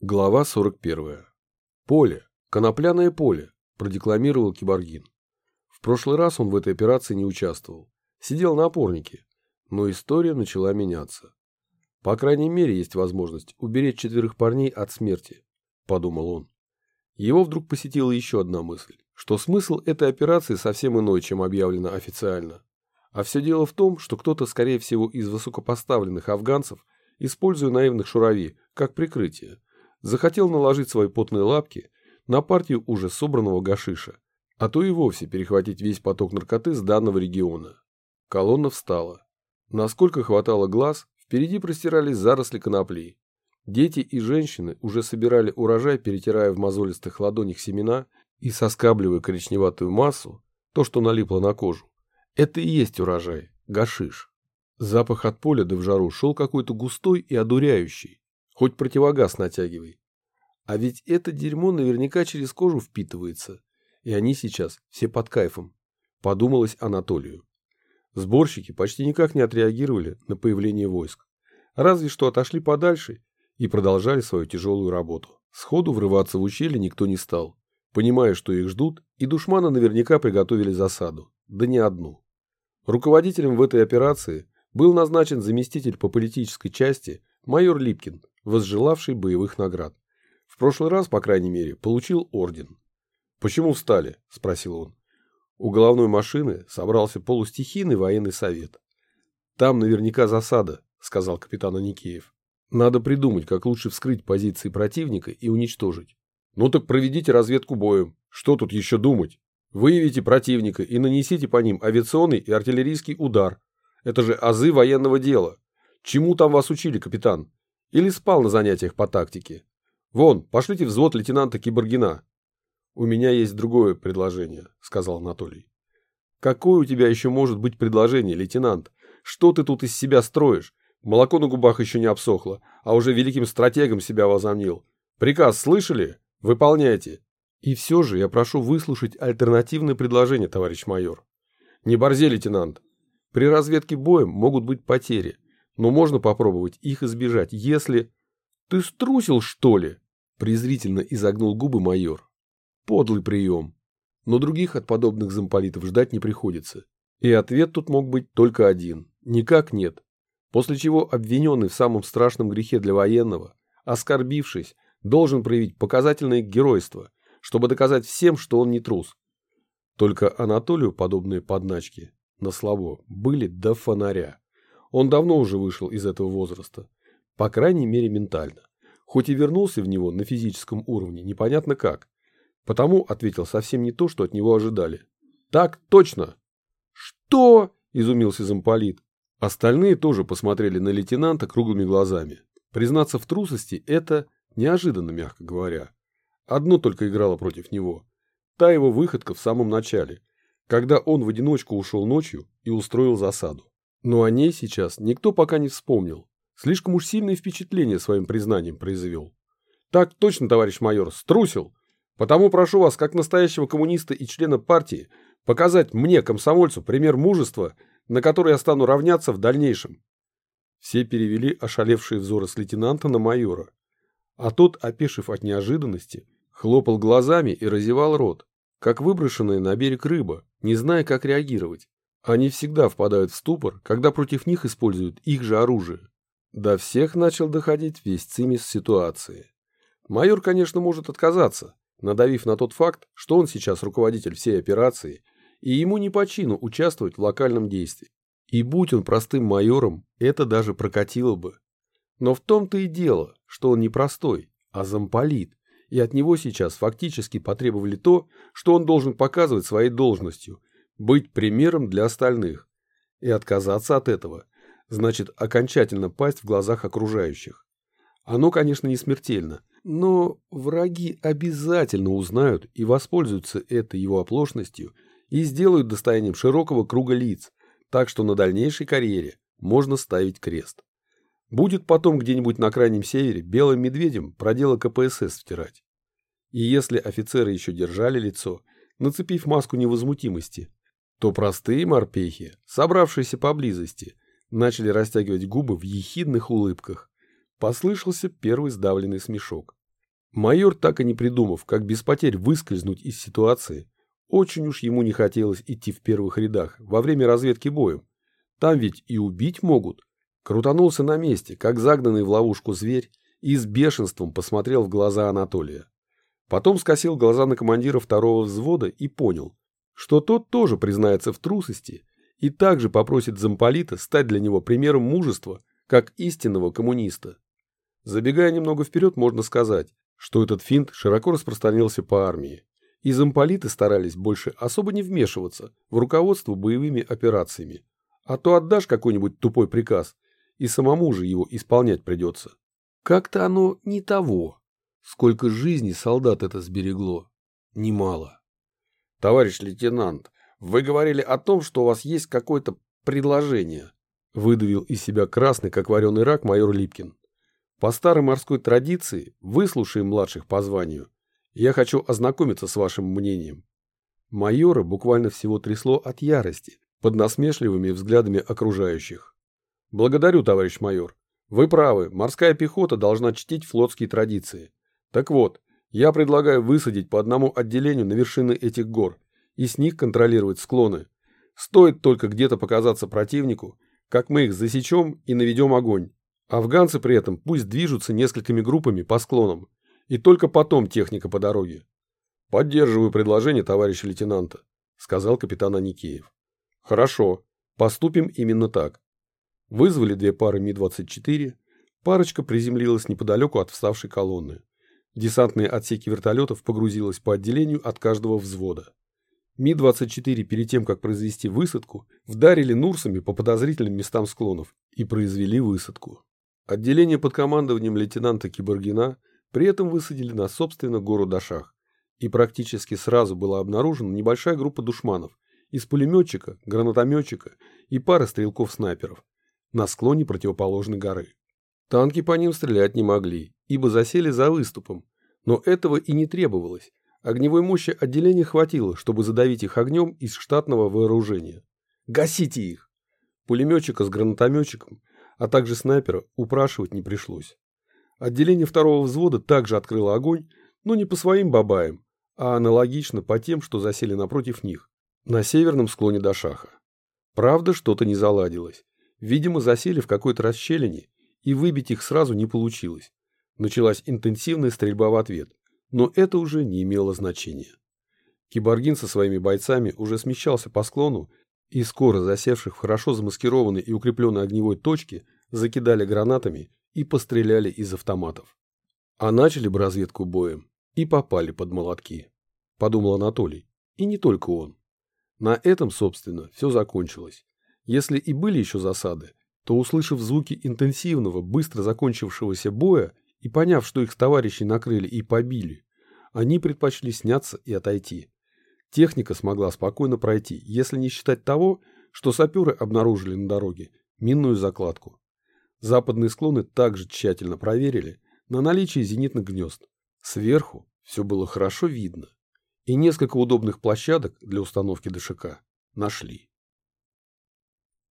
Глава 41. «Поле! Конопляное поле!» – продекламировал Киборгин. В прошлый раз он в этой операции не участвовал. Сидел на опорнике. Но история начала меняться. По крайней мере, есть возможность уберечь четверых парней от смерти, подумал он. Его вдруг посетила еще одна мысль, что смысл этой операции совсем иной, чем объявлено официально. А все дело в том, что кто-то, скорее всего, из высокопоставленных афганцев, используя наивных шурави как прикрытие, захотел наложить свои потные лапки на партию уже собранного гашиша, а то и вовсе перехватить весь поток наркоты с данного региона. Колонна встала. Насколько хватало глаз, впереди простирались заросли конопли. Дети и женщины уже собирали урожай, перетирая в мозолистых ладонях семена и соскабливая коричневатую массу, то, что налипло на кожу. Это и есть урожай, гашиш. Запах от поля да в жару шел какой-то густой и одуряющий, Хоть противогаз натягивай. А ведь это дерьмо наверняка через кожу впитывается. И они сейчас все под кайфом. Подумалось Анатолию. Сборщики почти никак не отреагировали на появление войск. Разве что отошли подальше и продолжали свою тяжелую работу. Сходу врываться в ущелье никто не стал, понимая, что их ждут, и душманы наверняка приготовили засаду. Да не одну. Руководителем в этой операции был назначен заместитель по политической части майор Липкин, возжелавший боевых наград. В прошлый раз, по крайней мере, получил орден. «Почему встали?» – спросил он. У головной машины собрался полустихийный военный совет. «Там наверняка засада», – сказал капитан Аникеев. «Надо придумать, как лучше вскрыть позиции противника и уничтожить». «Ну так проведите разведку боем. Что тут еще думать? Выявите противника и нанесите по ним авиационный и артиллерийский удар. Это же азы военного дела. Чему там вас учили, капитан? Или спал на занятиях по тактике? Вон, пошлите взвод лейтенанта Киборгина. У меня есть другое предложение, сказал Анатолий. Какое у тебя еще может быть предложение, лейтенант? Что ты тут из себя строишь? Молоко на губах еще не обсохло, а уже великим стратегом себя возомнил. Приказ слышали? Выполняйте. И все же я прошу выслушать альтернативное предложение, товарищ майор. Не борзи, лейтенант. При разведке боем могут быть потери. Но можно попробовать их избежать, если... Ты струсил, что ли? Презрительно изогнул губы майор. Подлый прием. Но других от подобных замполитов ждать не приходится. И ответ тут мог быть только один. Никак нет. После чего обвиненный в самом страшном грехе для военного, оскорбившись, должен проявить показательное геройство, чтобы доказать всем, что он не трус. Только Анатолию подобные подначки на слабо были до фонаря. Он давно уже вышел из этого возраста. По крайней мере ментально. Хоть и вернулся в него на физическом уровне, непонятно как. Потому ответил совсем не то, что от него ожидали. «Так точно!» «Что?» – изумился замполит. Остальные тоже посмотрели на лейтенанта круглыми глазами. Признаться в трусости – это неожиданно, мягко говоря. Одно только играло против него. Та его выходка в самом начале, когда он в одиночку ушел ночью и устроил засаду. Но о ней сейчас никто пока не вспомнил. Слишком уж сильное впечатление своим признанием произвел. Так точно, товарищ майор, струсил. Потому прошу вас, как настоящего коммуниста и члена партии, показать мне, комсомольцу, пример мужества, на который я стану равняться в дальнейшем. Все перевели ошалевшие взоры с лейтенанта на майора. А тот, опешив от неожиданности, хлопал глазами и разевал рот, как выброшенная на берег рыба, не зная, как реагировать. Они всегда впадают в ступор, когда против них используют их же оружие. До всех начал доходить весь цимис ситуации. Майор, конечно, может отказаться, надавив на тот факт, что он сейчас руководитель всей операции, и ему не по чину участвовать в локальном действии. И будь он простым майором, это даже прокатило бы. Но в том-то и дело, что он не простой, а замполит, и от него сейчас фактически потребовали то, что он должен показывать своей должностью, быть примером для остальных. И отказаться от этого значит окончательно пасть в глазах окружающих. Оно, конечно, не смертельно, но враги обязательно узнают и воспользуются этой его оплошностью и сделают достоянием широкого круга лиц, так что на дальнейшей карьере можно ставить крест. Будет потом где-нибудь на крайнем севере белым медведем продело КПСС втирать. И если офицеры еще держали лицо, нацепив маску невозмутимости, то простые морпехи, собравшиеся поблизости, начали растягивать губы в ехидных улыбках. Послышался первый сдавленный смешок. Майор, так и не придумав, как без потерь выскользнуть из ситуации, очень уж ему не хотелось идти в первых рядах во время разведки боем. Там ведь и убить могут. Крутанулся на месте, как загнанный в ловушку зверь, и с бешенством посмотрел в глаза Анатолия. Потом скосил глаза на командира второго взвода и понял, что тот тоже признается в трусости и также попросит замполита стать для него примером мужества, как истинного коммуниста. Забегая немного вперед, можно сказать, что этот финт широко распространился по армии, и замполиты старались больше особо не вмешиваться в руководство боевыми операциями, а то отдашь какой-нибудь тупой приказ, и самому же его исполнять придется. Как-то оно не того. Сколько жизней солдат это сберегло? Немало. Товарищ лейтенант, вы говорили о том, что у вас есть какое-то предложение. Выдавил из себя красный, как вареный рак, майор Липкин. По старой морской традиции, выслушаем младших по званию. Я хочу ознакомиться с вашим мнением. Майора буквально всего трясло от ярости под насмешливыми взглядами окружающих. Благодарю, товарищ майор. Вы правы, морская пехота должна чтить флотские традиции. Так вот, я предлагаю высадить по одному отделению на вершины этих гор и с них контролировать склоны. Стоит только где-то показаться противнику, как мы их засечем и наведем огонь. Афганцы при этом пусть движутся несколькими группами по склонам, и только потом техника по дороге. Поддерживаю предложение товарища лейтенанта, сказал капитан Аникеев. Хорошо, поступим именно так. Вызвали две пары Ми-24, парочка приземлилась неподалеку от вставшей колонны. Десантные отсеки вертолетов погрузилась по отделению от каждого взвода. Ми-24 перед тем, как произвести высадку, вдарили Нурсами по подозрительным местам склонов и произвели высадку. Отделение под командованием лейтенанта Киборгина при этом высадили на собственно гору Дашах, и практически сразу была обнаружена небольшая группа душманов из пулеметчика, гранатометчика и пары стрелков-снайперов на склоне противоположной горы. Танки по ним стрелять не могли, ибо засели за выступом, но этого и не требовалось. Огневой мощи отделения хватило, чтобы задавить их огнем из штатного вооружения. Гасите их! Пулеметчика с гранатометчиком а также снайпера, упрашивать не пришлось. Отделение второго взвода также открыло огонь, но не по своим бабаям, а аналогично по тем, что засели напротив них, на северном склоне Дашаха. Правда, что-то не заладилось. Видимо, засели в какой-то расщелине, и выбить их сразу не получилось. Началась интенсивная стрельба в ответ, но это уже не имело значения. Киборгин со своими бойцами уже смещался по склону и скоро засевших в хорошо замаскированной и укрепленной огневой точке закидали гранатами и постреляли из автоматов. А начали бы разведку боем и попали под молотки, подумал Анатолий, и не только он. На этом, собственно, все закончилось. Если и были еще засады, то, услышав звуки интенсивного, быстро закончившегося боя и поняв, что их товарищи накрыли и побили, они предпочли сняться и отойти. Техника смогла спокойно пройти, если не считать того, что саперы обнаружили на дороге минную закладку. Западные склоны также тщательно проверили на наличие зенитных гнезд. Сверху все было хорошо видно, и несколько удобных площадок для установки ДШК нашли.